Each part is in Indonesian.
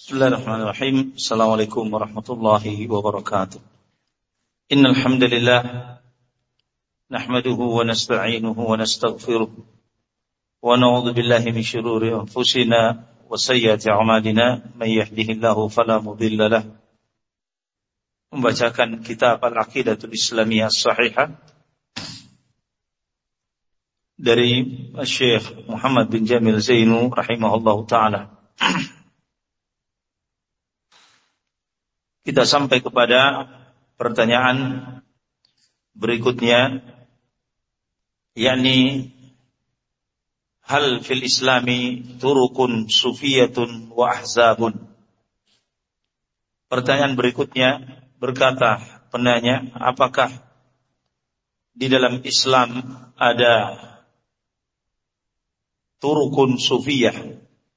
Bismillahirrahmanirrahim. Assalamualaikum warahmatullahi wabarakatuh. Innal hamdalillah nahmaduhu wa nasta'inuhu wa nastaghfiruh wa na'udzu billahi min shururi anfusina wa sayyiati a'malina may yahdihillahu fala mudilla lah. Membacakan kitab Al-Aqidatul Islamiyah Sahihah dari Syekh Muhammad bin Jamil Zainu rahimahullahu taala. Kita sampai kepada pertanyaan berikutnya yakni hal fil islami turukun sufiyatun wa ahzabun? Pertanyaan berikutnya berkata penanya apakah di dalam Islam ada turukun sufiyah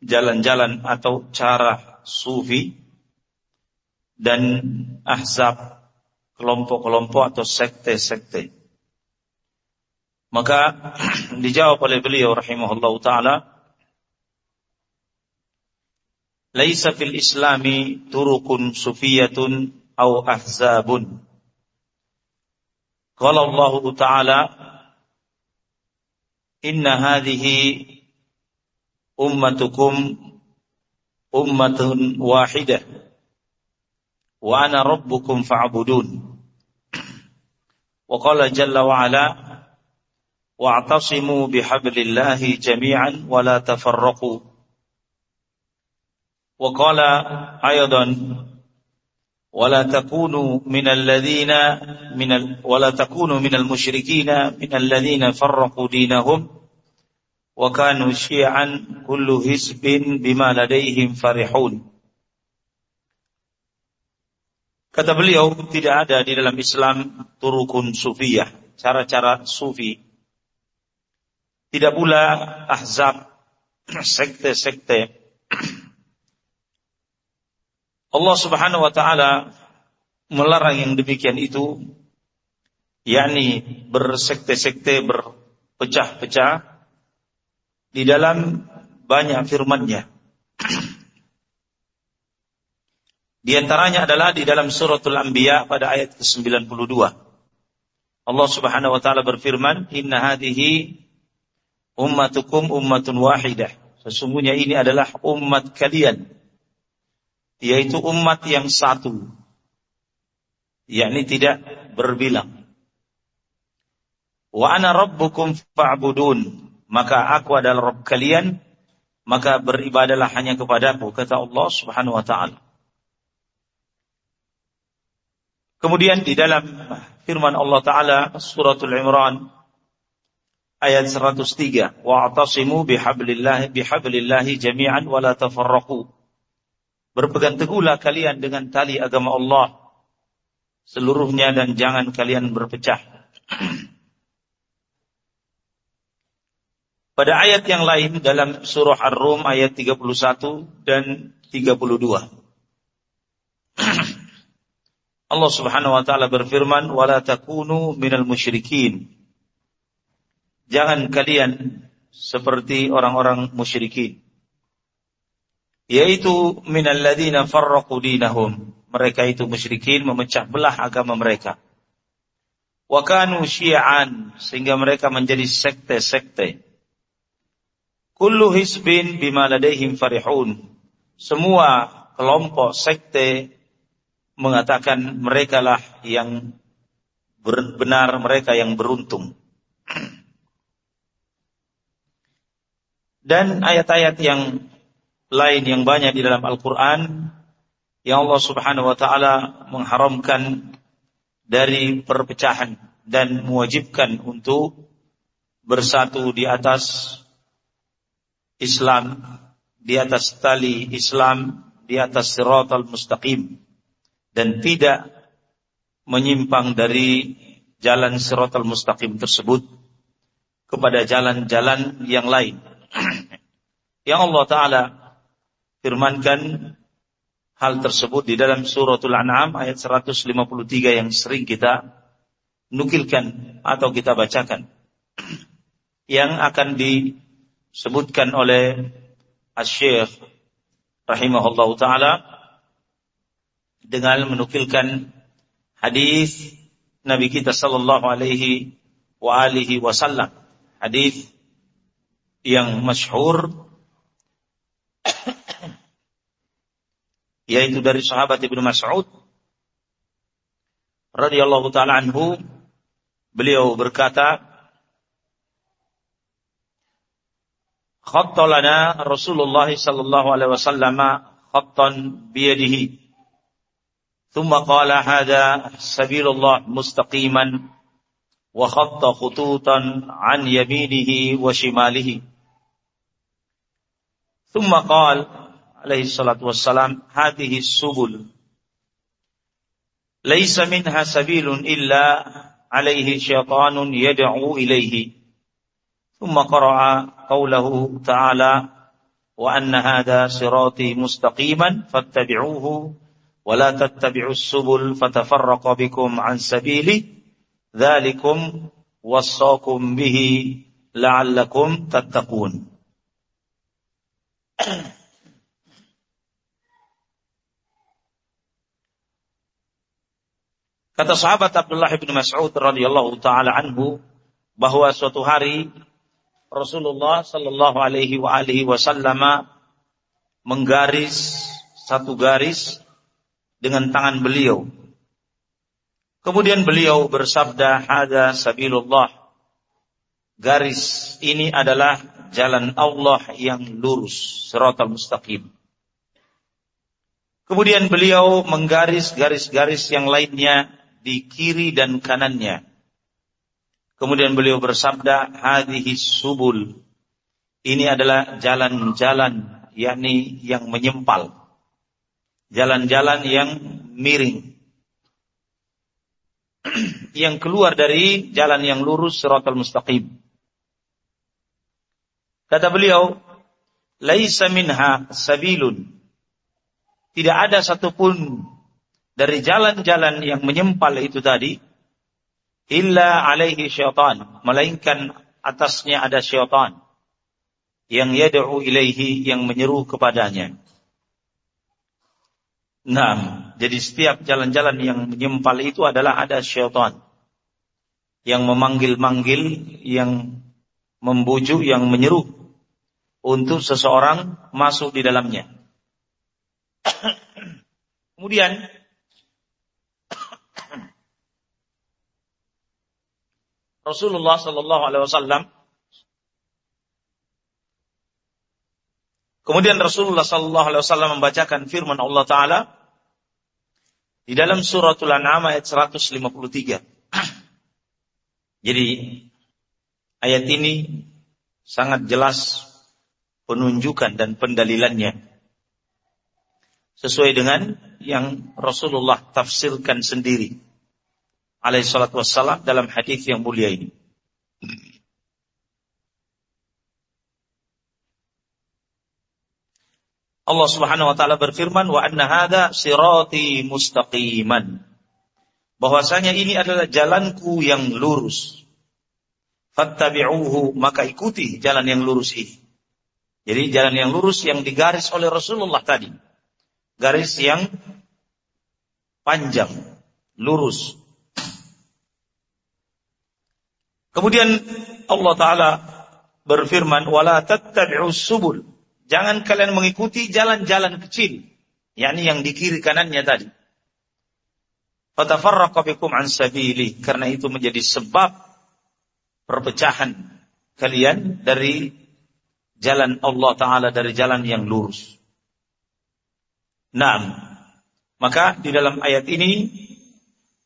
jalan-jalan atau cara sufi dan ahzab kelompok-kelompok atau sekte-sekte. Maka dijawab oleh beliau rahimahullah taala Laisa fil islami turukun sufiyatun au ahzabun. Qala Allah taala Inna hadhihi ummatukum ummatun wahidah وأنا ربكم فاعبدون. وقال جل وعلا واعتصموا بحبل الله جميعا ولا تفرقوا. وقال أيضا ولا تكونوا من الذين من ال ولا تكونوا من المشركين من الذين فرقوا دينهم وكانوا شيعا كل حزب بما لديهم فرحون. Kata beliau, tidak ada di dalam Islam turukun sufiyah, cara-cara sufi. Tidak pula ahzab, sekte-sekte. Allah subhanahu wa ta'ala melarang yang demikian itu, yakni bersekte-sekte, berpecah-pecah, di dalam banyak firman-Nya. Di antaranya adalah di dalam suratul Anbiya pada ayat ke-92. Allah Subhanahu wa taala berfirman, "Inna hadhihi ummatukum ummatun wahidah." Sesungguhnya ini adalah umat kalian yaitu umat yang satu yakni tidak berbilang. Wa ana rabbukum fa'budun. Maka aku adalah Rabb kalian, maka beribadalah hanya kepadaku, kata Allah Subhanahu wa taala. Kemudian di dalam firman Allah Ta'ala suratul Imran ayat 103 wa'tasimu bihablillahi bihablillahi jami'an wa la tafarraqu. Berpegang teguhlah kalian dengan tali agama Allah. Seluruhnya dan jangan kalian berpecah. Pada ayat yang lain dalam surah Ar-Rum ayat 31 dan 32 Allah Subhanahu wa taala berfirman, "Wala takunu minal musyrikin." Jangan kalian seperti orang-orang musyrikin. Yaitu minal ladzina farraqu dinahum. Mereka itu musyrikin memecah belah agama mereka. Wa kanu syi'an sehingga mereka menjadi sekte-sekte. Kullu hisbin bima ladaihim farihun. Semua kelompok sekte mengatakan merekalah yang benar, mereka yang beruntung. Dan ayat-ayat yang lain yang banyak di dalam Al-Quran yang Allah subhanahu wa ta'ala mengharamkan dari perpecahan dan mewajibkan untuk bersatu di atas Islam, di atas tali Islam, di atas siratal mustaqim dan tidak menyimpang dari jalan siratal mustaqim tersebut kepada jalan-jalan yang lain. yang Allah Ta'ala firmankan hal tersebut di dalam suratul An'am ayat 153 yang sering kita nukilkan atau kita bacakan. yang akan disebutkan oleh Asy-Syaikh taala dengan menukilkan hadis Nabi kita sallallahu alaihi wa alihi wasallam. Hadis yang masyhur yaitu dari sahabat Ibnu Mas'ud radhiyallahu taala anhu beliau berkata khatta lana Rasulullah sallallahu alaihi wasallam khattan biyadihi ثم قال هذا سبيل الله مستقيما وخط خطوطا عن يمينه وشماله. ثم قال عليه الصلاة والسلام هذه السبل. ليس منها سبيل إلا عليه شيطان يدعو إليه. ثم قرأ قوله تعالى وأن هذا صراطي مستقيما فاتبعوه ولا تتبعوا السبل فتفرق بكم عن سبيله ذلكم وصاكم به لعلكم تتقون Kata sahabat Abdullah bin Mas'ud radhiyallahu taala anhu bahwa suatu hari Rasulullah sallallahu alaihi wa alihi wasallam menggaris satu garis dengan tangan beliau. Kemudian beliau bersabda, "Hada sabilullah." Garis ini adalah jalan Allah yang lurus, siratal mustaqim. Kemudian beliau menggaris garis-garis yang lainnya di kiri dan kanannya. Kemudian beliau bersabda, hadhihi subul. Ini adalah jalan-jalan, yakni yang menyempal. Jalan-jalan yang miring. yang keluar dari jalan yang lurus siratal mustaqim. Kata beliau, laisa minha sabilun. Tidak ada satupun dari jalan-jalan yang menyempal itu tadi illa alaihi syaitan melainkan atasnya ada syaitan yang yad'u ilaihi yang menyeru kepadanya Nah, jadi setiap jalan-jalan yang menyempal itu adalah ada syaitan yang memanggil-manggil, yang membujuk, yang menyeru untuk seseorang masuk di dalamnya. Kemudian Rasulullah Sallallahu Alaihi Wasallam. Kemudian Rasulullah Sallallahu Alaihi Wasallam membacakan firman Allah Taala di dalam suratul An'am ayat 153. Jadi ayat ini sangat jelas penunjukan dan pendalilannya sesuai dengan yang Rasulullah tafsirkan sendiri alaihi salatu wassalam dalam hadis yang mulia ini. Allah Subhanahu wa taala berfirman wa anna hadza sirati mustaqiman. Bahwasanya ini adalah jalanku yang lurus. Fattabi'uhu maka ikuti jalan yang lurus ini. Jadi jalan yang lurus yang digaris oleh Rasulullah tadi. Garis yang panjang, lurus, Kemudian Allah Ta'ala berfirman, wala tattabi'us subul. Jangan kalian mengikuti jalan-jalan kecil. yakni yang di kiri kanannya tadi. An. Karena itu menjadi sebab perpecahan kalian dari jalan Allah Ta'ala, dari jalan yang lurus. Nah, maka di dalam ayat ini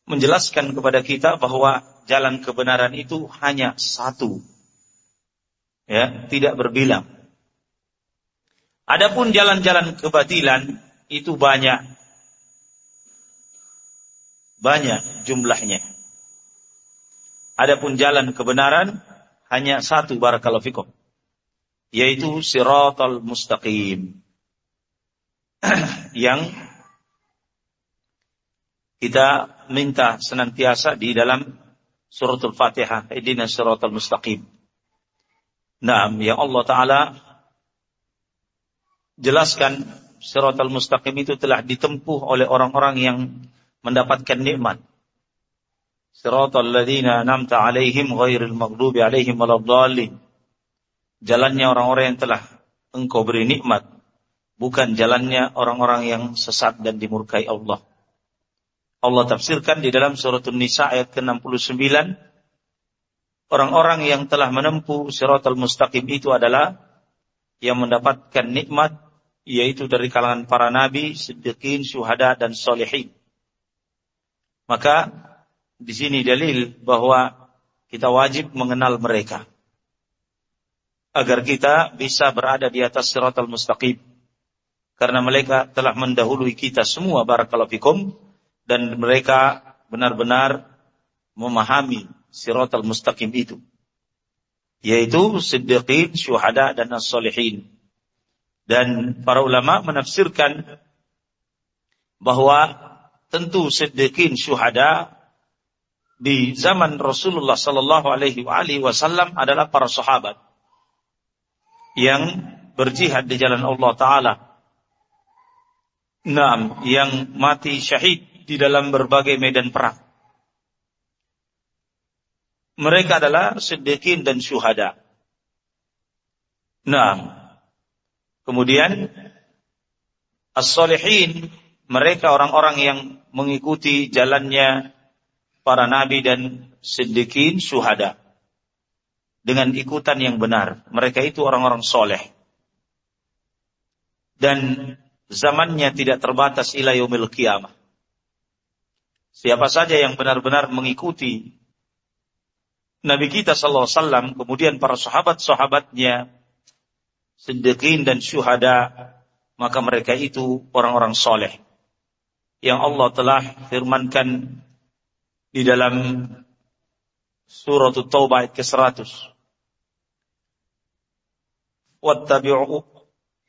menjelaskan kepada kita bahwa jalan kebenaran itu hanya satu. Ya, tidak berbilang. Adapun jalan-jalan kebatilan itu banyak. Banyak jumlahnya. Adapun jalan kebenaran hanya satu barakallahu fikum. Yaitu siratal mustaqim. yang kita minta senantiasa di dalam suratul Fatihah, Idina suratul mustaqim. Nah, ya Allah Ta'ala jelaskan siratal mustaqim itu telah ditempuh oleh orang-orang yang mendapatkan nikmat. Siratal ladzina an'amta 'alaihim ghairil maghdubi 'alaihim waladdallin. Jalannya orang-orang yang telah engkau beri nikmat, bukan jalannya orang-orang yang sesat dan dimurkai Allah. Allah tafsirkan di dalam surat An-Nisa ayat ke-69 orang-orang yang telah menempuh siratal mustaqim itu adalah yang mendapatkan nikmat yaitu dari kalangan para nabi, siddiqin, syuhada dan solehin. Maka di sini dalil bahwa kita wajib mengenal mereka agar kita bisa berada di atas siratal mustaqim karena mereka telah mendahului kita semua barakallahu fikum dan mereka benar-benar memahami siratal mustaqim itu yaitu siddiqin, syuhada dan as-solihin. Dan para ulama menafsirkan bahwa tentu siddiqin, syuhada di zaman Rasulullah sallallahu alaihi wasallam adalah para sahabat yang berjihad di jalan Allah taala. Naam, yang mati syahid di dalam berbagai medan perang. Mereka adalah sedekhin dan syuhada. Nah, kemudian as-solihin mereka orang-orang yang mengikuti jalannya para nabi dan sedekhin syuhada dengan ikutan yang benar. Mereka itu orang-orang soleh. Dan zamannya tidak terbatas ila yaumil qiyamah. Siapa saja yang benar-benar mengikuti Nabi kita sallallahu alaihi wasallam, kemudian para sahabat-sahabatnya, sedekhin dan syuhada, maka mereka itu orang-orang soleh. Yang Allah telah firmankan di dalam surat Taubah ayat ke-100. Wattabi'u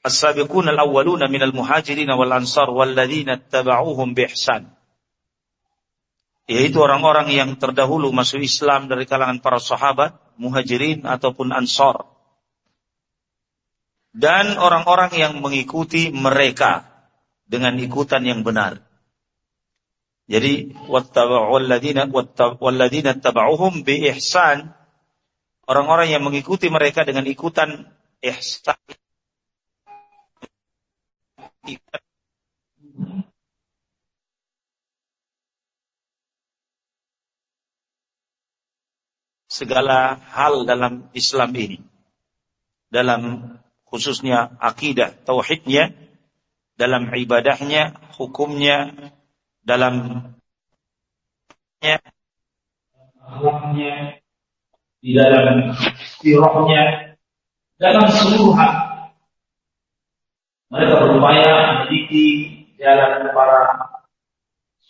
as-sabiquna al-awwaluna minal muhajirin wal ansar walladzina ittaba'uuhum bi ihsan yaitu orang-orang yang terdahulu masuk Islam dari kalangan para sahabat, muhajirin ataupun ansor. Dan orang-orang yang mengikuti mereka dengan ikutan yang benar. Jadi walladina tabauhum bi ihsan orang-orang yang mengikuti mereka dengan ikutan ihsan segala hal dalam Islam ini. Dalam khususnya akidah, tauhidnya, dalam ibadahnya, hukumnya, dalam hukumnya, di dalam sirahnya, dalam seluruh hal. Mereka berupaya meneliti jalan para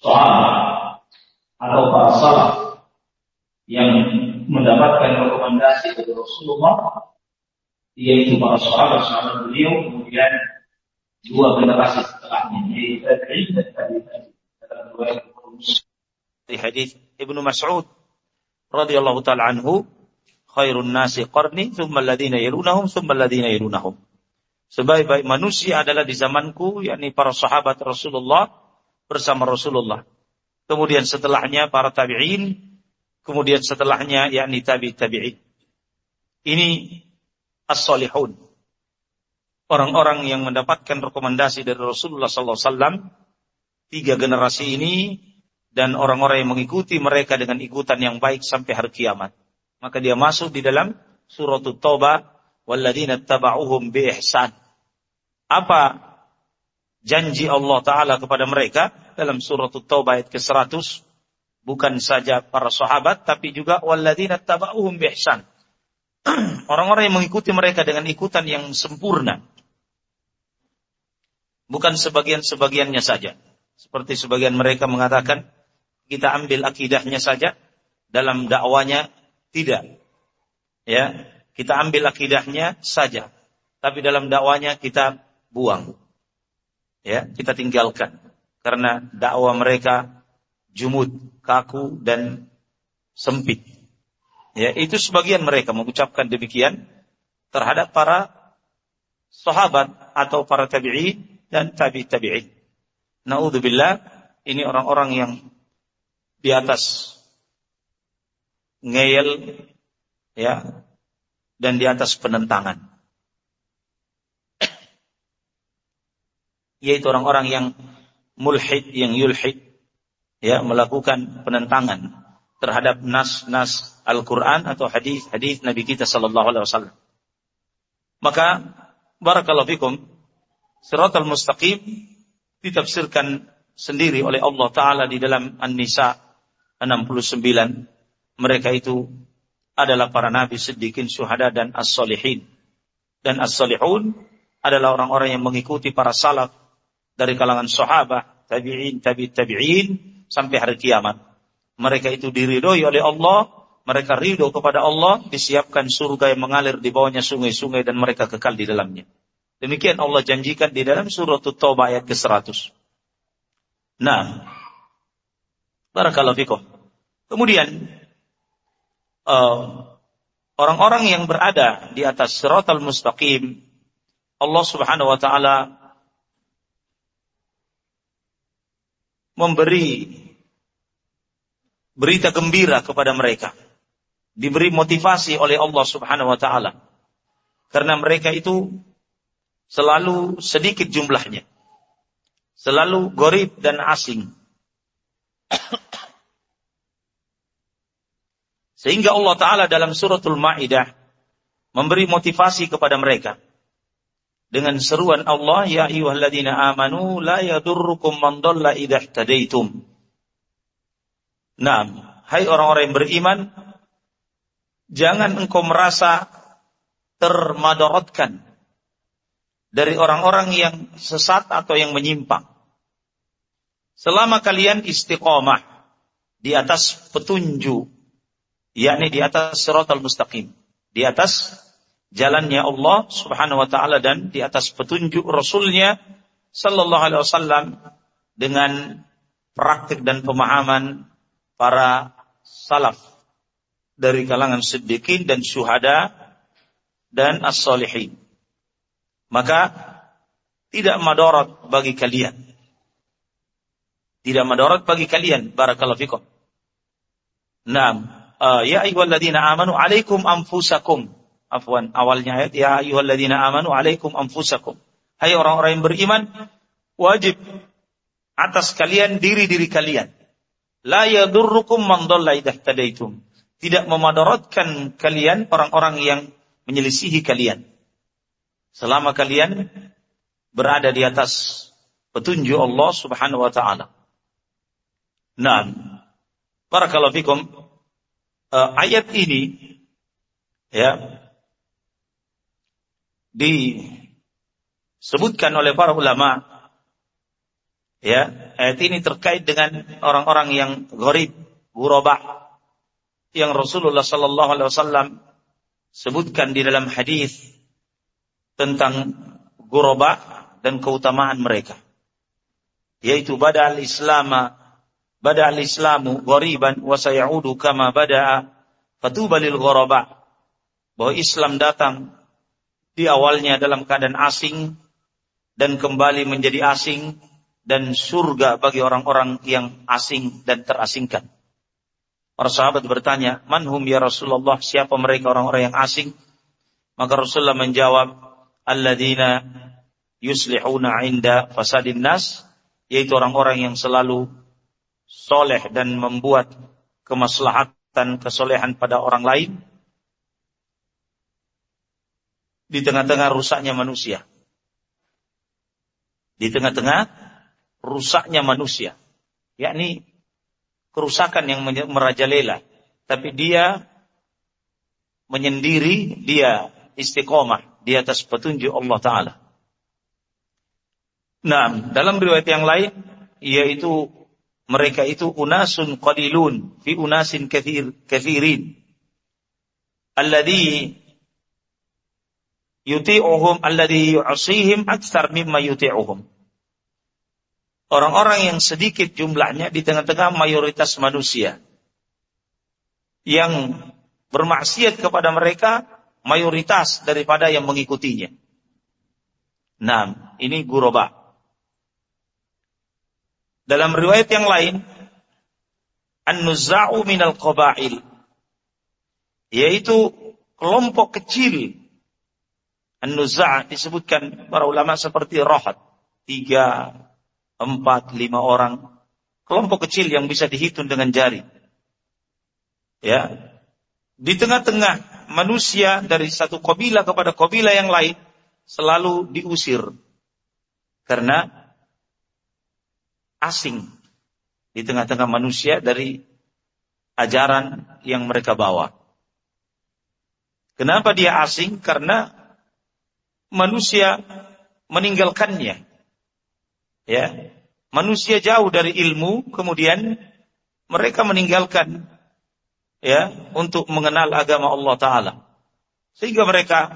sahabat atau para salaf yang mendapatkan rekomendasi dari Rasulullah yaitu para sahabat sahabat beliau kemudian dua generasi setelahnya. Yaitu tabi'in dan tabi'in dalam riwayat di hadis Ibnu Mas'ud radhiyallahu taala anhu khairun nasi qarni thumma alladhina yalunahum thumma alladhina yalunahum. Sebaik-baik manusia adalah di zamanku yakni para sahabat Rasulullah bersama Rasulullah. Kemudian setelahnya para tabi'in Kemudian setelahnya yakni tabi tabi'in. Ini as-salihun. Orang-orang yang mendapatkan rekomendasi dari Rasulullah SAW, tiga generasi ini, dan orang-orang yang mengikuti mereka dengan ikutan yang baik sampai hari kiamat. Maka dia masuk di dalam surat Taubah, walladzina taba'uhum bi ihsan. Apa janji Allah Ta'ala kepada mereka dalam surat Taubah ayat ke-100? bukan saja para sahabat tapi juga walladzina tabauhum bihsan. Orang-orang yang mengikuti mereka dengan ikutan yang sempurna. Bukan sebagian-sebagiannya saja. Seperti sebagian mereka mengatakan kita ambil akidahnya saja dalam dakwanya tidak. Ya, kita ambil akidahnya saja. Tapi dalam dakwanya kita buang. Ya, kita tinggalkan. Karena dakwah mereka jumud, kaku dan sempit. Ya, itu sebagian mereka mengucapkan demikian terhadap para sahabat atau para tabi'in dan tabi tabi'in. Naudzubillah, ini orang-orang yang di atas ngeyel ya dan di atas penentangan. Yaitu orang-orang yang mulhid, yang yulhid, ya melakukan penentangan terhadap nas-nas Al-Quran atau hadis-hadis Nabi kita Sallallahu Alaihi Wasallam. Maka barakallahu fikum, siratal mustaqim ditafsirkan sendiri oleh Allah Ta'ala di dalam An-Nisa 69. Mereka itu adalah para nabi, siddiqin, syuhada, dan as-solihin. Dan as-solihun adalah orang-orang yang mengikuti para salaf dari kalangan sahabat, tabi'in, tabi' tabi'in, sampai hari kiamat. Mereka itu diridhoi oleh Allah, mereka ridho kepada Allah, disiapkan surga yang mengalir di bawahnya sungai-sungai dan mereka kekal di dalamnya. Demikian Allah janjikan di dalam surat Taubah ayat ke-100. Nah, barakallahu fikum. Kemudian uh, orang-orang yang berada di atas siratal mustaqim, Allah Subhanahu wa taala memberi berita gembira kepada mereka. Diberi motivasi oleh Allah Subhanahu wa taala. Karena mereka itu selalu sedikit jumlahnya selalu gorib dan asing. Sehingga Allah Ta'ala dalam suratul Ma'idah memberi motivasi kepada mereka. Dengan seruan Allah, Ya ayuhalladzina amanu, la yadurrukum man dhalla idha tadaitum. Nah, hai orang-orang yang beriman, jangan engkau merasa termadaratkan dari orang-orang yang sesat atau yang menyimpang. Selama kalian istiqomah di atas petunjuk, yakni di atas siratal mustaqim, di atas jalannya Allah Subhanahu wa taala dan di atas petunjuk Rasulnya sallallahu alaihi wasallam dengan praktik dan pemahaman para salaf dari kalangan siddiqin dan syuhada dan as-solihin maka tidak madarat bagi kalian. Tidak madarat bagi kalian. Barakallahu fikum. Naam. Uh, ya ayyuhalladzina amanu alaikum anfusakum. Afwan, awalnya ayat ya ayyuhalladzina amanu alaikum anfusakum. Hai orang-orang yang beriman, wajib atas kalian diri-diri kalian. La yadurrukum man dhalla Tidak memadaratkan kalian orang-orang yang menyelisihi kalian. Selama kalian berada di atas petunjuk Allah Subhanahu wa taala. Nah, barakallahu fikum. Uh, ayat ini ya disebutkan oleh para ulama ya ayat ini terkait dengan orang-orang yang gharib, ghuraba yang Rasulullah sallallahu alaihi wasallam sebutkan di dalam hadis tentang guroba dan keutamaan mereka. Yaitu bada al-islama bada al-islamu ghariban wa sayaudu kama bada'a fatuba lil ghuraba. Bahwa Islam datang di awalnya dalam keadaan asing dan kembali menjadi asing dan surga bagi orang-orang yang asing dan terasingkan. Para sahabat bertanya, "Manhum ya Rasulullah? Siapa mereka orang-orang yang asing?" Maka Rasulullah menjawab, alladzina yuslihuna inda fasadin nas yaitu orang-orang yang selalu soleh dan membuat kemaslahatan kesolehan pada orang lain di tengah-tengah rusaknya manusia. Di tengah-tengah rusaknya manusia. Yakni kerusakan yang merajalela. Tapi dia menyendiri, dia istiqomah di atas petunjuk Allah Ta'ala. Nah, dalam riwayat yang lain, yaitu mereka itu unasun qalilun fi unasin kathir, kathirin. Alladhi yuti'uhum alladhi yu'asihim aksar mimma yuti'uhum. Orang-orang yang sedikit jumlahnya di tengah-tengah mayoritas manusia. Yang bermaksiat kepada mereka mayoritas daripada yang mengikutinya. Nah, ini guroba. Dalam riwayat yang lain, an-nuzza'u minal qabail. Yaitu kelompok kecil. An-nuzza' disebutkan para ulama seperti rohat. Tiga, empat, lima orang. Kelompok kecil yang bisa dihitung dengan jari. Ya. Di tengah-tengah manusia dari satu kabilah kepada kabilah yang lain selalu diusir. Karena asing di tengah-tengah manusia dari ajaran yang mereka bawa. Kenapa dia asing? Karena manusia meninggalkannya. Ya. Manusia jauh dari ilmu, kemudian mereka meninggalkan ya untuk mengenal agama Allah taala. Sehingga mereka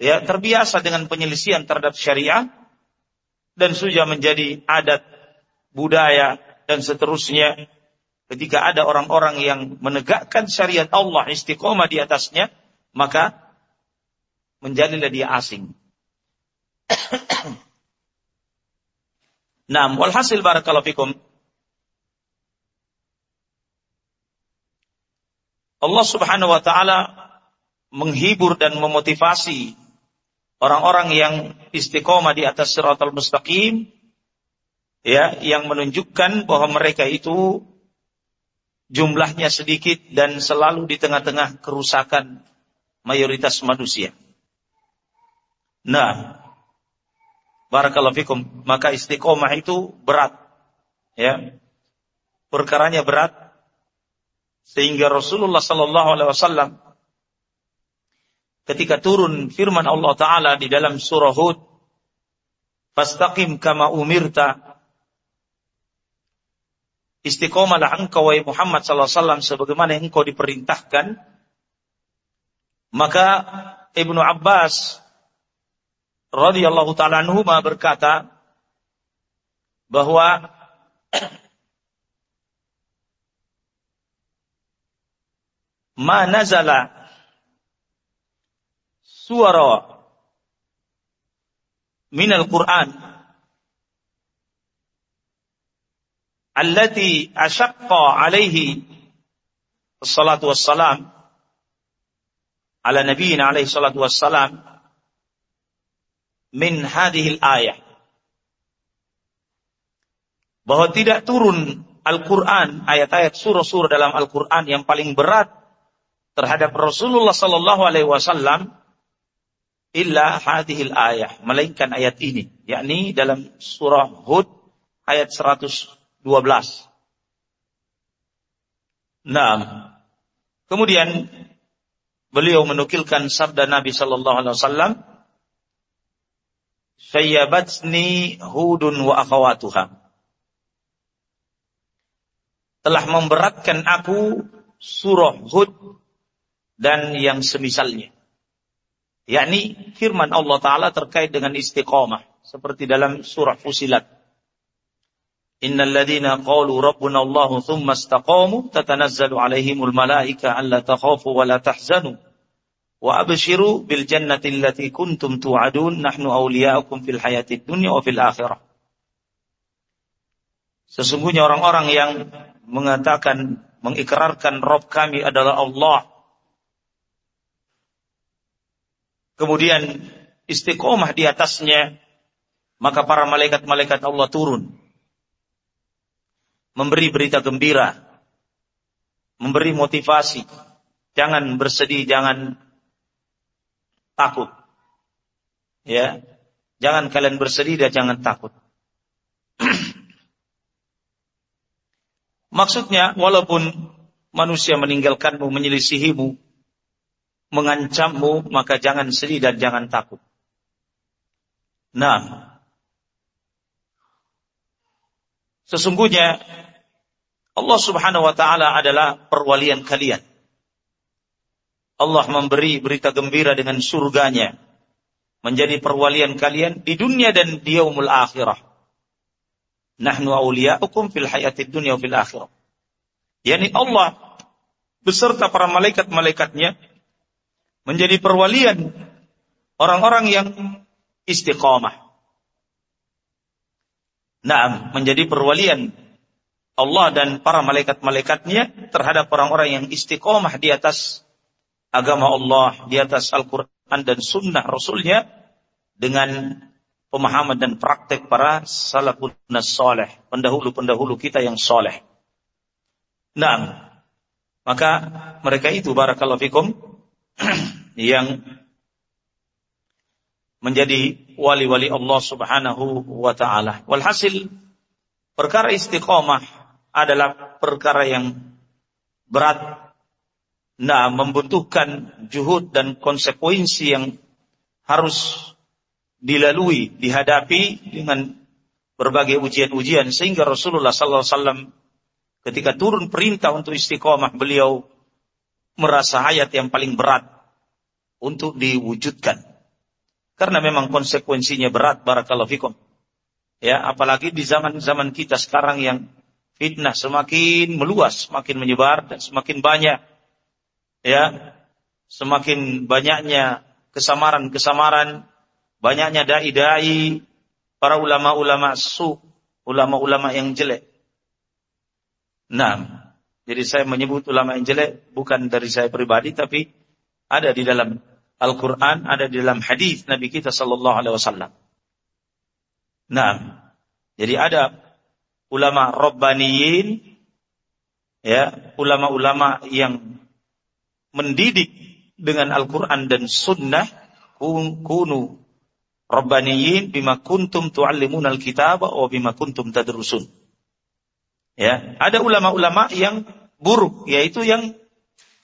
ya terbiasa dengan penyelisihan terhadap syariah dan sudah menjadi adat budaya dan seterusnya. Ketika ada orang-orang yang menegakkan syariat Allah istiqomah di atasnya, maka menjadilah dia asing. nah, walhasil barakallahu fikum. Allah Subhanahu wa taala menghibur dan memotivasi orang-orang yang istiqomah di atas siratal mustaqim ya yang menunjukkan bahwa mereka itu jumlahnya sedikit dan selalu di tengah-tengah kerusakan mayoritas manusia. Nah, barakallahu fikum, maka istiqomah itu berat. Ya. Perkaranya berat sehingga Rasulullah sallallahu alaihi wasallam ketika turun firman Allah taala di dalam surah Hud, "Fastaqim kama umirta" Istiqomalah engkau wahai Muhammad sallallahu alaihi wasallam sebagaimana engkau diperintahkan. Maka Ibnu Abbas radhiyallahu taala anhu berkata bahwa ma nazala suara min al-Qur'an allati ashaqqa alaihi salatu wassalam ala nabiyina alaihi salatu wassalam min hadhil ayah bahwa tidak turun Al-Quran, ayat-ayat surah-surah dalam Al-Quran yang paling berat terhadap Rasulullah Sallallahu Alaihi Wasallam illa hadhil ayah, melainkan ayat ini, yakni dalam surah Hud ayat 100 12. Nah, kemudian beliau menukilkan sabda Nabi Sallallahu Alaihi Wasallam, "Sayyabatni Hudun wa akhawatuha." Telah memberatkan aku surah Hud dan yang semisalnya. Yakni firman Allah Ta'ala terkait dengan istiqamah. Seperti dalam surah Fusilat. Innal ladzina qalu rabbuna Allah thumma istaqamu tatanazzalu alaihimul malaika alla takhafu wa la tahzanu wa abshiru bil jannati allati kuntum tu'adun nahnu awliya'ukum fil hayatid dunya wa fil akhirah. Sesungguhnya orang-orang yang mengatakan mengikrarkan Rob kami adalah Allah. Kemudian istiqomah di atasnya, maka para malaikat-malaikat Allah turun memberi berita gembira, memberi motivasi. Jangan bersedih, jangan takut. Ya, jangan kalian bersedih dan jangan takut. Maksudnya, walaupun manusia meninggalkanmu, menyelisihimu, mengancammu, maka jangan sedih dan jangan takut. Nah, sesungguhnya Allah Subhanahu wa taala adalah perwalian kalian. Allah memberi berita gembira dengan surganya. Menjadi perwalian kalian di dunia dan di yaumul akhirah. Nahnu awliya'ukum fil hayatid dunya fil akhirah. Yani Allah beserta para malaikat-malaikatnya menjadi perwalian orang-orang yang istiqamah. Nah, menjadi perwalian Allah dan para malaikat-malaikatnya terhadap orang-orang yang istiqomah di atas agama Allah, di atas Al-Quran dan sunnah Rasulnya dengan pemahaman dan praktek para salafun soleh, pendahulu-pendahulu kita yang soleh. Nah, maka mereka itu barakallahu fikum yang menjadi wali-wali Allah Subhanahu wa taala. Walhasil perkara istiqomah adalah perkara yang berat nah membutuhkan juhud dan konsekuensi yang harus dilalui, dihadapi dengan berbagai ujian-ujian sehingga Rasulullah sallallahu alaihi wasallam ketika turun perintah untuk istiqomah beliau merasa ayat yang paling berat untuk diwujudkan. Karena memang konsekuensinya berat barakallahu fikum. Ya, apalagi di zaman-zaman kita sekarang yang fitnah semakin meluas, semakin menyebar dan semakin banyak. Ya, semakin banyaknya kesamaran-kesamaran, banyaknya dai-dai, para ulama-ulama su, ulama-ulama yang jelek. Nah, jadi saya menyebut ulama yang jelek bukan dari saya pribadi tapi ada di dalam Al-Quran, ada di dalam hadis Nabi kita Sallallahu Alaihi Wasallam. Nah, jadi ada ulama Rabbaniyin, ya, ulama-ulama yang mendidik dengan Al-Quran dan Sunnah, kunu Rabbaniyin bima kuntum tu'allimun al-kitab wa bima kuntum tadrusun. Ya, ada ulama-ulama yang buruk, yaitu yang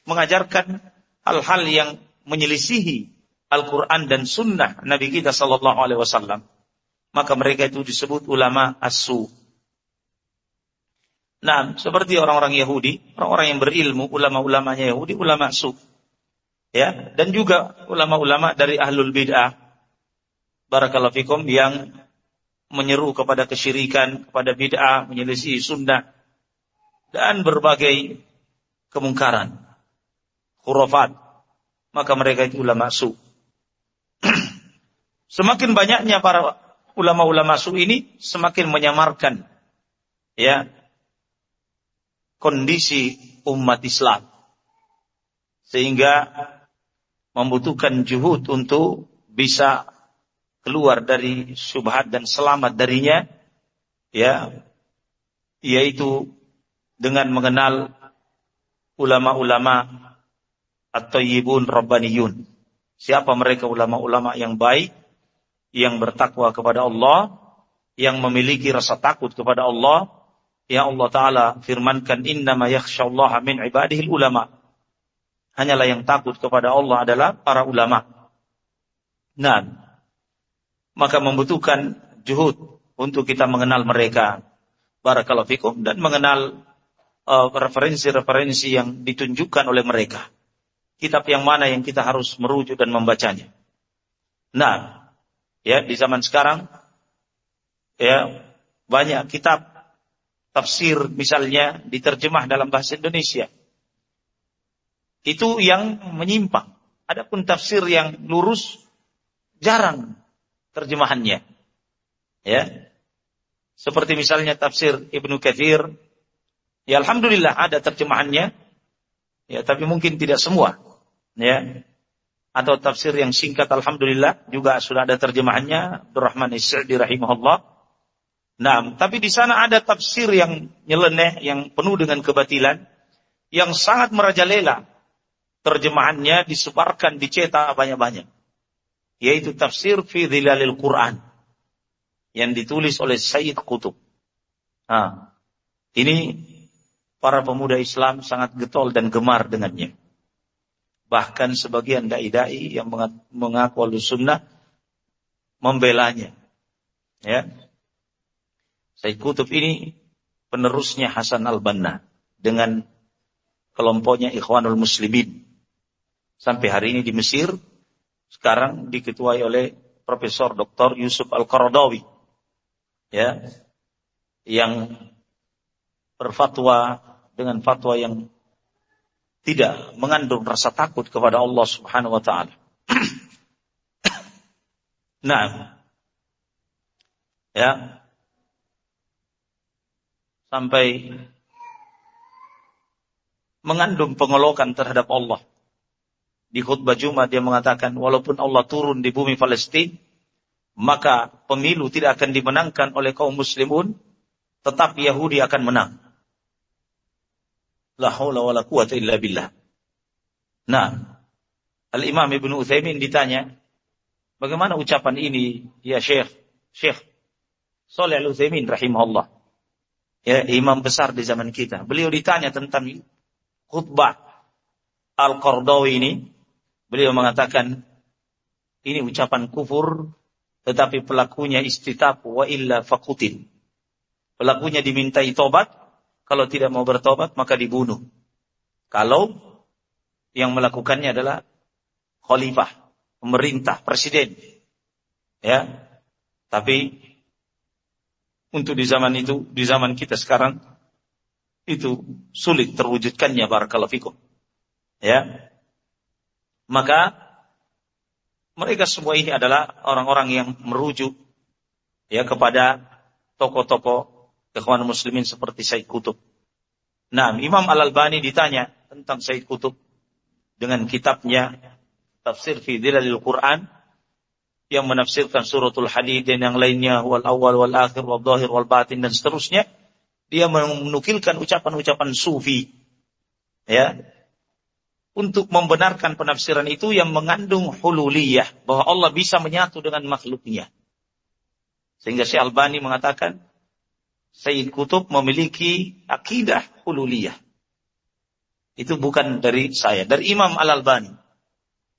mengajarkan hal-hal yang menyelisihi Al-Quran dan Sunnah Nabi kita Sallallahu Alaihi Wasallam, maka mereka itu disebut ulama asu. Nah, seperti orang-orang Yahudi, orang-orang yang berilmu, ulama-ulamanya Yahudi, ulama asu. Ya, dan juga ulama-ulama dari ahlul bid'ah, barakallahu fikum, yang menyeru kepada kesyirikan, kepada bid'ah, menyelisihi sunnah, dan berbagai kemungkaran, khurafat, maka mereka itu ulama su. semakin banyaknya para ulama-ulama su ini semakin menyamarkan ya kondisi umat Islam sehingga membutuhkan juhud untuk bisa keluar dari subhat dan selamat darinya ya yaitu dengan mengenal ulama-ulama at-tayyibun rabbaniyun. Siapa mereka ulama-ulama yang baik, yang bertakwa kepada Allah, yang memiliki rasa takut kepada Allah, yang Allah Ta'ala firmankan, innama yakhshallaha min ibadihil ulama. Hanyalah yang takut kepada Allah adalah para ulama. Nah, maka membutuhkan juhud untuk kita mengenal mereka. Barakallahu fikum dan mengenal uh, referensi-referensi uh, yang ditunjukkan oleh mereka kitab yang mana yang kita harus merujuk dan membacanya. Nah, ya di zaman sekarang ya banyak kitab tafsir misalnya diterjemah dalam bahasa Indonesia. Itu yang menyimpang. Adapun tafsir yang lurus jarang terjemahannya. Ya. Seperti misalnya tafsir Ibnu Katsir, ya alhamdulillah ada terjemahannya. Ya, tapi mungkin tidak semua ya atau tafsir yang singkat alhamdulillah juga sudah ada terjemahannya Abdurrahman As-Sa'di rahimahullah. Nah, tapi di sana ada tafsir yang nyeleneh yang penuh dengan kebatilan yang sangat merajalela. Terjemahannya disebarkan, dicetak banyak-banyak. Yaitu tafsir fi dhilalil Quran yang ditulis oleh Sayyid Qutub. Nah, ini para pemuda Islam sangat getol dan gemar dengannya. Bahkan sebagian dai-dai yang mengaku sunnah membelanya. Ya. Said Kutub ini penerusnya Hasan al-Banna dengan kelompoknya Ikhwanul Muslimin. Sampai hari ini di Mesir, sekarang diketuai oleh Profesor Dr. Yusuf Al-Qaradawi. Ya. Yang berfatwa dengan fatwa yang tidak mengandung rasa takut kepada Allah Subhanahu wa taala. nah. Ya. Sampai mengandung pengolokan terhadap Allah. Di khutbah Jumat dia mengatakan, walaupun Allah turun di bumi Palestina, maka pemilu tidak akan dimenangkan oleh kaum muslimun, tetap Yahudi akan menang. La haula wa la quwata illa billah. Nah, Al-Imam Ibn Uthaymin ditanya, bagaimana ucapan ini, ya Syekh, Syekh Saleh Al-Uthaymin rahimahullah. Ya, imam besar di zaman kita. Beliau ditanya tentang khutbah Al-Qardawi ini, beliau mengatakan ini ucapan kufur tetapi pelakunya istitab wa illa fakutin. Pelakunya dimintai tobat, kalau tidak mau bertobat maka dibunuh. Kalau yang melakukannya adalah khalifah, pemerintah, presiden. Ya. Tapi untuk di zaman itu, di zaman kita sekarang itu sulit terwujudkannya barakallahu fikum. Ya. Maka mereka semua ini adalah orang-orang yang merujuk ya kepada tokoh-tokoh kekuatan muslimin seperti Said Kutub. Nah, Imam Al-Albani ditanya tentang Said Kutub dengan kitabnya Tafsir fi Dilalil Quran yang menafsirkan suratul hadid dan yang lainnya wal awal wal akhir wal zahir wal batin dan seterusnya dia menukilkan ucapan-ucapan sufi ya untuk membenarkan penafsiran itu yang mengandung hululiyah bahwa Allah bisa menyatu dengan makhluknya. Sehingga Syekh Albani mengatakan Sayyid Kutub memiliki akidah hululiyah. Itu bukan dari saya, dari Imam Al-Albani.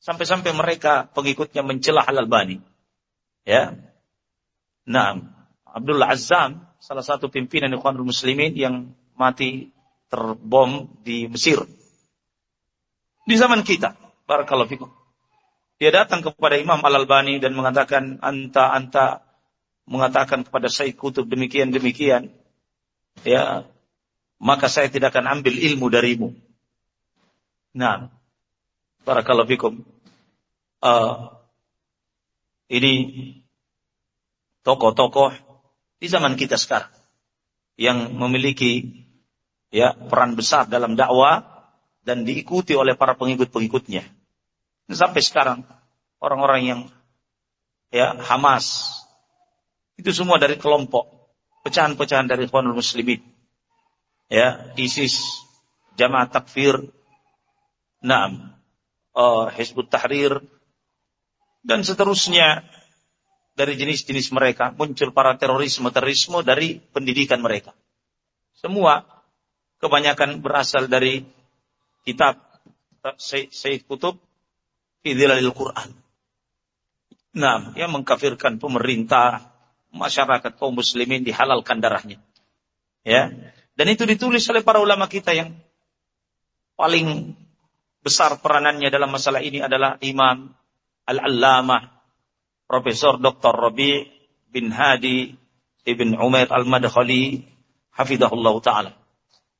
Sampai-sampai mereka pengikutnya mencelah Al-Albani. Ya. Nah, Abdullah Azam salah satu pimpinan Ikhwanul Muslimin yang mati terbom di Mesir. Di zaman kita, barakallahu fikum. Dia datang kepada Imam Al-Albani dan mengatakan, anta anta mengatakan kepada Said Kutub demikian demikian, ya maka saya tidak akan ambil ilmu darimu. Nah, barakallahu fikum. Uh, ini tokoh-tokoh di zaman kita sekarang yang memiliki ya peran besar dalam dakwah dan diikuti oleh para pengikut-pengikutnya. Sampai sekarang orang-orang yang ya Hamas itu semua dari kelompok pecahan-pecahan dari Ikhwanul Muslimin. Ya, ISIS, Jamaah Takfir, Naam, uh, Hizbut Tahrir dan seterusnya dari jenis-jenis mereka, muncul para terorisme-terorisme dari pendidikan mereka. Semua kebanyakan berasal dari kitab Sayyid Kutub Quran. Nah, yang mengkafirkan pemerintah, masyarakat kaum muslimin dihalalkan darahnya. Ya. Dan itu ditulis oleh para ulama kita yang paling besar peranannya dalam masalah ini adalah Imam Al-Allamah Profesor Dr. Rabi bin Hadi Ibn Umair Al-Madkhali hafidahullah taala.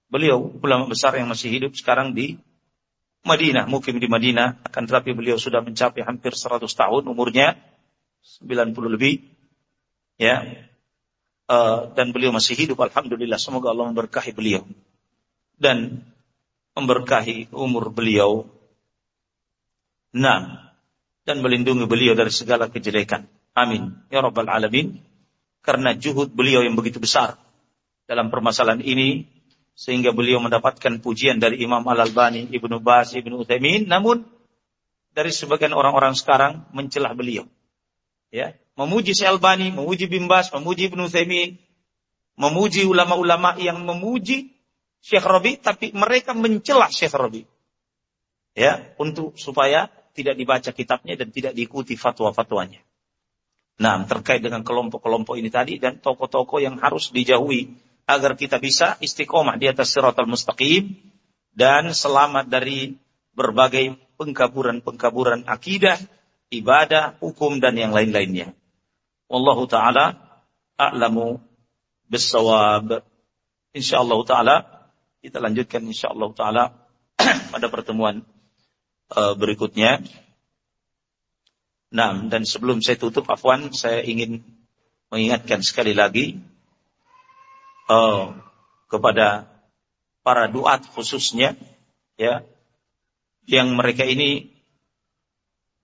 Beliau ulama besar yang masih hidup sekarang di Madinah, mungkin di Madinah, akan tetapi beliau sudah mencapai hampir 100 tahun umurnya, 90 lebih. Ya. Uh, dan beliau masih hidup alhamdulillah, semoga Allah memberkahi beliau dan memberkahi umur beliau. Nah, dan melindungi beliau dari segala kejelekan. Amin. Ya Rabbal Alamin. Karena juhud beliau yang begitu besar dalam permasalahan ini, sehingga beliau mendapatkan pujian dari Imam Al-Albani, Ibnu Bas, Ibnu Utsaimin, namun dari sebagian orang-orang sekarang mencelah beliau. Ya, memuji Syekh Albani, memuji Bimbas, memuji Ibnu Utsaimin, memuji ulama-ulama yang memuji Syekh Rabi, tapi mereka mencelah Syekh Rabi. Ya, untuk supaya tidak dibaca kitabnya dan tidak diikuti fatwa-fatwanya. Nah, terkait dengan kelompok-kelompok ini tadi dan tokoh-tokoh yang harus dijauhi agar kita bisa istiqomah di atas siratal mustaqim dan selamat dari berbagai pengkaburan-pengkaburan akidah, ibadah, hukum dan yang lain-lainnya. Wallahu taala a'lamu bissawab. Insyaallah taala kita lanjutkan insyaallah taala pada pertemuan uh, berikutnya. Nah, dan sebelum saya tutup, Afwan, saya ingin mengingatkan sekali lagi uh, kepada para duat khususnya ya yang mereka ini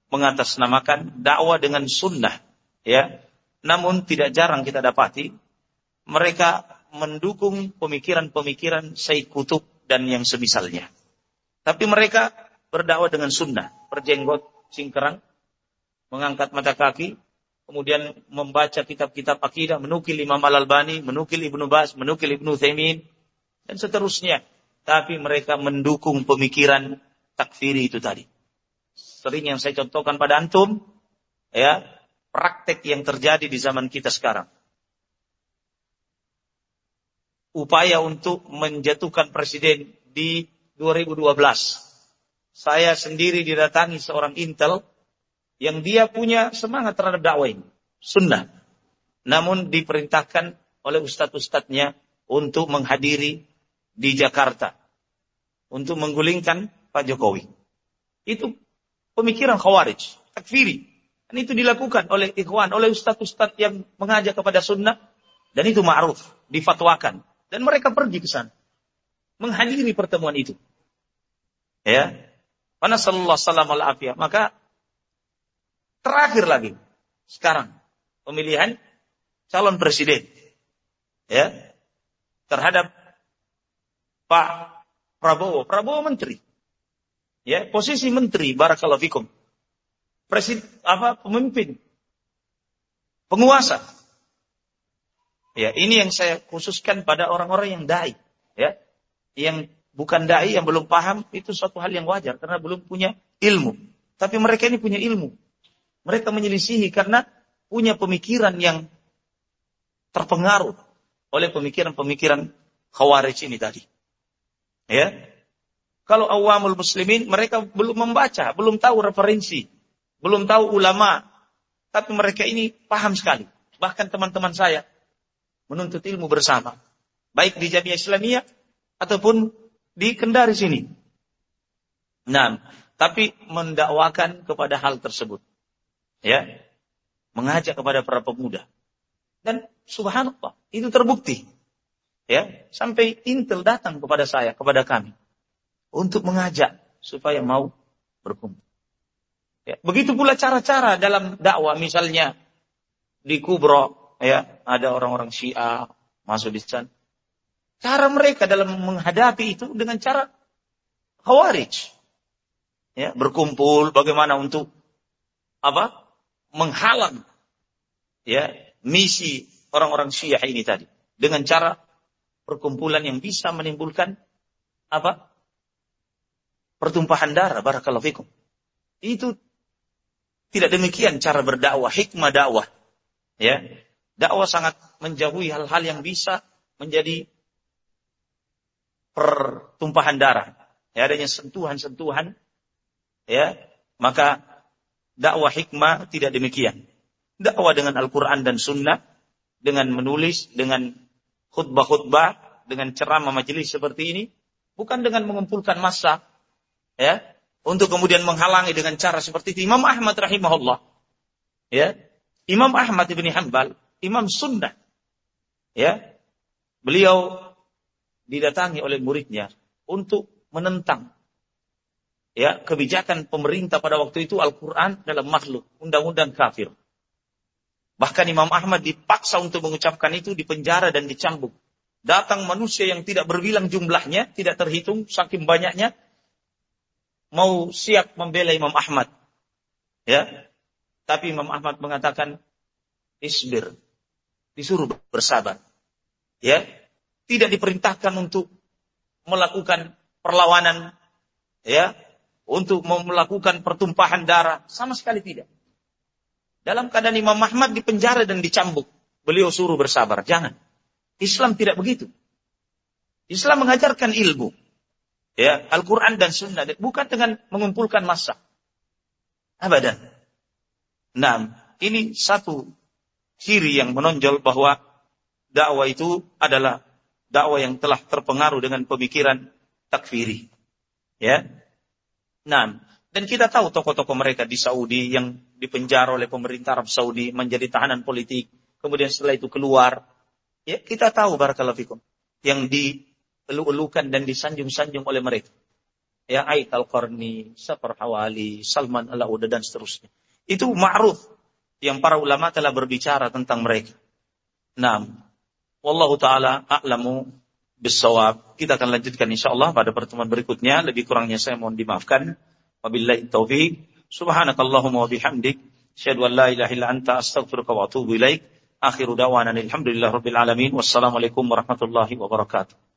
mengatasnamakan dakwah dengan sunnah ya namun tidak jarang kita dapati mereka mendukung pemikiran-pemikiran Said Kutub dan yang semisalnya tapi mereka berdakwah dengan sunnah berjenggot singkerang mengangkat mata kaki kemudian membaca kitab-kitab akidah, menukil Imam Al-Albani, menukil Ibnu Bas, menukil Ibnu Taimin, dan seterusnya. Tapi mereka mendukung pemikiran takfiri itu tadi. Sering yang saya contohkan pada antum, ya, praktek yang terjadi di zaman kita sekarang. Upaya untuk menjatuhkan presiden di 2012. Saya sendiri didatangi seorang intel yang dia punya semangat terhadap dakwah ini, sunnah. Namun diperintahkan oleh ustadz-ustadznya untuk menghadiri di Jakarta untuk menggulingkan Pak Jokowi. Itu pemikiran khawarij, takfiri. Dan itu dilakukan oleh ikhwan, oleh ustadz-ustadz yang mengajak kepada sunnah. Dan itu ma'ruf, difatwakan. Dan mereka pergi ke sana. Menghadiri pertemuan itu. Ya. Karena sallallahu alaihi Maka Terakhir lagi. Sekarang. Pemilihan calon presiden. Ya. Terhadap Pak Prabowo. Prabowo menteri. Ya, posisi menteri barakallahu fikum. Presiden apa pemimpin penguasa. Ya, ini yang saya khususkan pada orang-orang yang dai, ya. Yang bukan dai yang belum paham itu suatu hal yang wajar karena belum punya ilmu. Tapi mereka ini punya ilmu. Mereka menyelisihi karena punya pemikiran yang terpengaruh oleh pemikiran-pemikiran khawarij ini tadi. Ya. Kalau awamul muslimin mereka belum membaca, belum tahu referensi, belum tahu ulama, tapi mereka ini paham sekali. Bahkan teman-teman saya menuntut ilmu bersama, baik di Jamiah Islamiyah ataupun di Kendari sini. Nah, tapi mendakwakan kepada hal tersebut. Ya. Mengajak kepada para pemuda. Dan subhanallah itu terbukti. Ya. Sampai Intel datang kepada saya kepada kami. Untuk mengajak supaya mau berkumpul. Ya. Begitu pula cara-cara dalam dakwah. Misalnya di Kubro ya ada orang-orang Syiah masuk di sana cara mereka dalam menghadapi itu dengan cara khawarij ya berkumpul bagaimana untuk apa menghalang ya misi orang-orang Syiah ini tadi dengan cara perkumpulan yang bisa menimbulkan apa? pertumpahan darah barakallahu fikum. Itu tidak demikian cara berdakwah, hikmah dakwah. Ya. Dakwah sangat menjauhi hal-hal yang bisa menjadi pertumpahan darah. Ya, adanya sentuhan-sentuhan ya, maka dakwah hikmah tidak demikian. Dakwah dengan Al-Quran dan Sunnah, dengan menulis, dengan khutbah-khutbah, dengan ceramah majelis seperti ini, bukan dengan mengumpulkan massa, ya, untuk kemudian menghalangi dengan cara seperti itu. Imam Ahmad rahimahullah, ya, Imam Ahmad ibni Hanbal, Imam Sunnah, ya, beliau didatangi oleh muridnya untuk menentang ya kebijakan pemerintah pada waktu itu Al-Quran dalam makhluk, undang-undang kafir. Bahkan Imam Ahmad dipaksa untuk mengucapkan itu di penjara dan dicambuk. Datang manusia yang tidak berbilang jumlahnya, tidak terhitung, saking banyaknya, mau siap membela Imam Ahmad. Ya, tapi Imam Ahmad mengatakan, isbir, disuruh bersabar. Ya, tidak diperintahkan untuk melakukan perlawanan, ya, untuk melakukan pertumpahan darah. Sama sekali tidak. Dalam keadaan Imam Ahmad dipenjara dan dicambuk. Beliau suruh bersabar. Jangan. Islam tidak begitu. Islam mengajarkan ilmu. Ya, Al-Quran dan Sunnah. Bukan dengan mengumpulkan massa. Abadan. Nah, ini satu ciri yang menonjol bahwa dakwah itu adalah dakwah yang telah terpengaruh dengan pemikiran takfiri. Ya, Nah, dan kita tahu tokoh-tokoh mereka di Saudi yang dipenjara oleh pemerintah Arab Saudi menjadi tahanan politik. Kemudian setelah itu keluar. Ya, kita tahu barakallahu fikum. yang dielu-elukan dan disanjung-sanjung oleh mereka. Ya Ait Al-Qarni, Safar Hawali, Salman Al-Auda dan seterusnya. Itu ma'ruf yang para ulama telah berbicara tentang mereka. Nah, wallahu taala a'lamu bisawab. Kita akan lanjutkan insyaallah pada pertemuan berikutnya. Lebih kurangnya saya mohon dimaafkan. Wabillahi taufik. Subhanakallahumma wa bihamdik. Asyhadu an la ilaha illa anta astaghfiruka wa atubu ilaik. Akhiru alhamdulillah rabbil alamin. Wassalamualaikum warahmatullahi wabarakatuh.